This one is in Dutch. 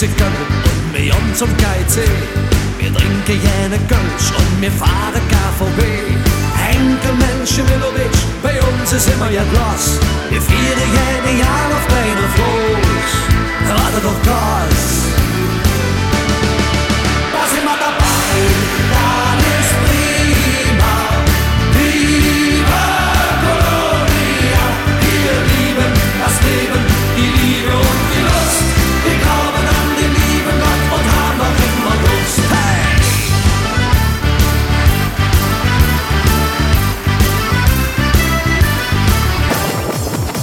Sekunden und wir haben zum KIC. Wir trinken jene Kölsch und wir fahren KVB. Henkel Menschen Milovic, bei uns ist immer ja Glas.